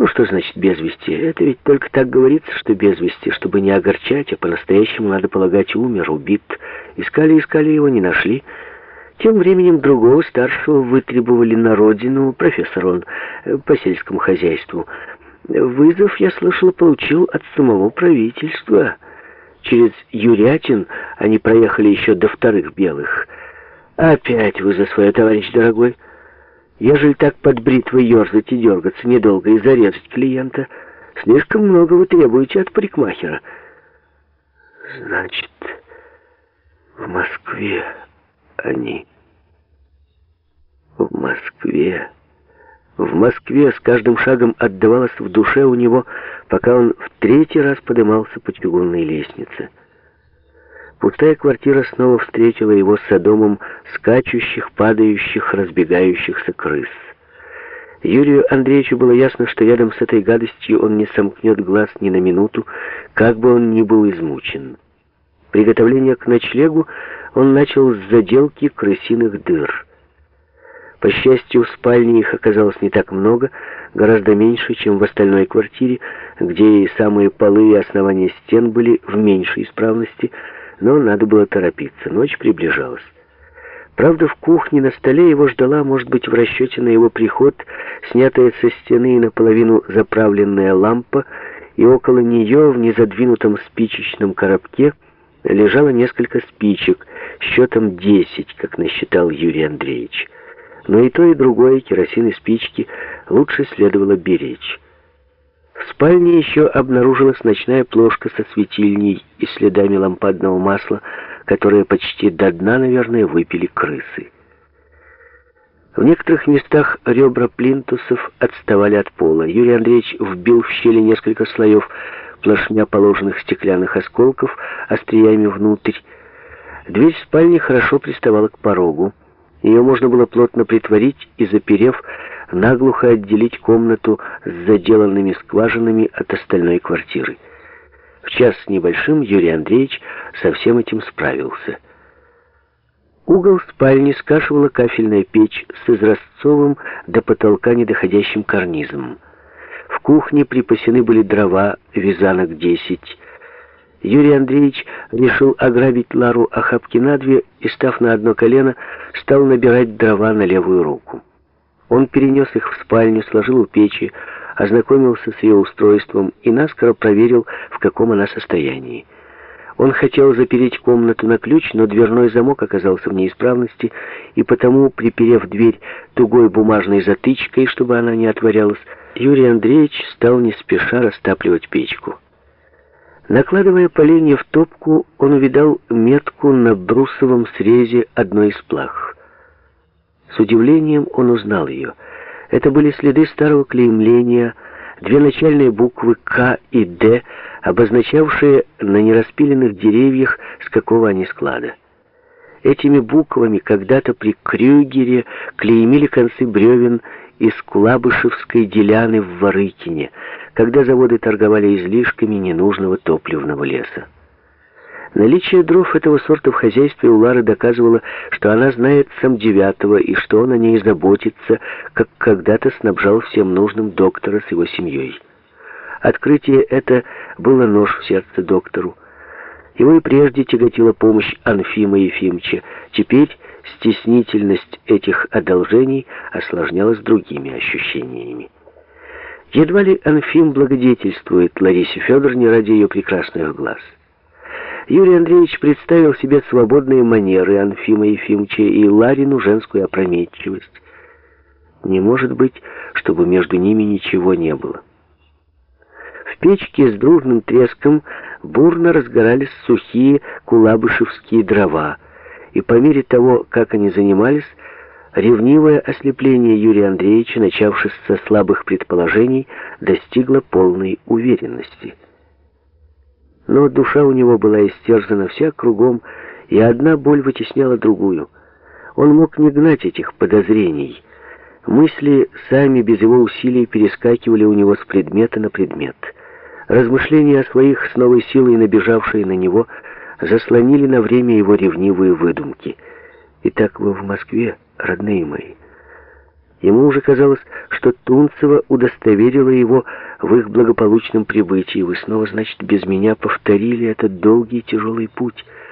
Ну, что значит без вести? Это ведь только так говорится, что без вести, чтобы не огорчать, а по-настоящему, надо полагать, умер, убит. Искали, искали его, не нашли. Тем временем другого старшего вытребовали на родину, профессор он, э, по сельскому хозяйству. Вызов, я слышала, получил от самого правительства. Через Юрятин они проехали еще до вторых белых. Опять вы за свое, товарищ дорогой. Ежели так под бритвой ерзать и дергаться недолго и зарезать клиента, слишком много вы требуете от парикмахера. Значит, в Москве они. В Москве. В Москве с каждым шагом отдавалось в душе у него, пока он в третий раз подымался по чугунной лестнице. Пустая квартира снова встретила его садомом скачущих, падающих, разбегающихся крыс. Юрию Андреевичу было ясно, что рядом с этой гадостью он не сомкнет глаз ни на минуту, как бы он ни был измучен. Приготовление к ночлегу он начал с заделки крысиных дыр. По счастью, в спальне их оказалось не так много, гораздо меньше, чем в остальной квартире, где и самые полы и основания стен были в меньшей исправности, но надо было торопиться, ночь приближалась. Правда, в кухне на столе его ждала, может быть, в расчете на его приход, снятая со стены и наполовину заправленная лампа, и около нее в незадвинутом спичечном коробке лежало несколько спичек, счетом десять, как насчитал Юрий Андреевич. Но и то, и другое, керосин и спички, лучше следовало беречь. В спальне еще обнаружилась ночная плошка со светильней и следами лампадного масла, которые почти до дна, наверное, выпили крысы. В некоторых местах ребра плинтусов отставали от пола. Юрий Андреевич вбил в щели несколько слоев плашмя положенных стеклянных осколков остриями внутрь. Дверь спальни хорошо приставала к порогу. Ее можно было плотно притворить и, заперев, наглухо отделить комнату с заделанными скважинами от остальной квартиры. В час с небольшим Юрий Андреевич со всем этим справился. Угол спальни скашивала кафельная печь с изразцовым до потолка недоходящим карнизом. В кухне припасены были дрова, вязанок десять. Юрий Андреевич решил ограбить Лару охапки на две и, став на одно колено, стал набирать дрова на левую руку. Он перенес их в спальню, сложил у печи, ознакомился с ее устройством и наскоро проверил, в каком она состоянии. Он хотел запереть комнату на ключ, но дверной замок оказался в неисправности, и потому, приперев дверь тугой бумажной затычкой, чтобы она не отворялась, Юрий Андреевич стал не спеша растапливать печку. Накладывая поленья в топку, он увидал метку на брусовом срезе одной из плах. С удивлением он узнал ее. Это были следы старого клеймления, две начальные буквы «К» и «Д», обозначавшие на нераспиленных деревьях, с какого они склада. Этими буквами когда-то при Крюгере клеймили концы бревен из Кулабышевской деляны в Ворыкине, когда заводы торговали излишками ненужного топливного леса. Наличие дров этого сорта в хозяйстве у Лары доказывало, что она знает сам девятого и что он о ней заботится, как когда-то снабжал всем нужным доктора с его семьей. Открытие это было нож в сердце доктору. Его и прежде тяготила помощь Анфима Ефимовича. Теперь стеснительность этих одолжений осложнялась другими ощущениями. Едва ли Анфим благодетельствует Ларисе Федоровне ради ее прекрасных глаз. Юрий Андреевич представил себе свободные манеры Анфима Ефимовича и Ларину женскую опрометчивость. Не может быть, чтобы между ними ничего не было. В печке с дружным треском бурно разгорались сухие кулабышевские дрова, и по мере того, как они занимались, ревнивое ослепление Юрия Андреевича, начавшись со слабых предположений, достигло полной уверенности – но душа у него была истерзана вся кругом, и одна боль вытесняла другую. Он мог не гнать этих подозрений. Мысли сами без его усилий перескакивали у него с предмета на предмет. Размышления о своих с новой силой набежавшие на него заслонили на время его ревнивые выдумки. «Итак, вы в Москве, родные мои?» Ему уже казалось, что Тунцева удостоверила его в их благополучном прибытии. Вы снова, значит, без меня повторили этот долгий и тяжелый путь —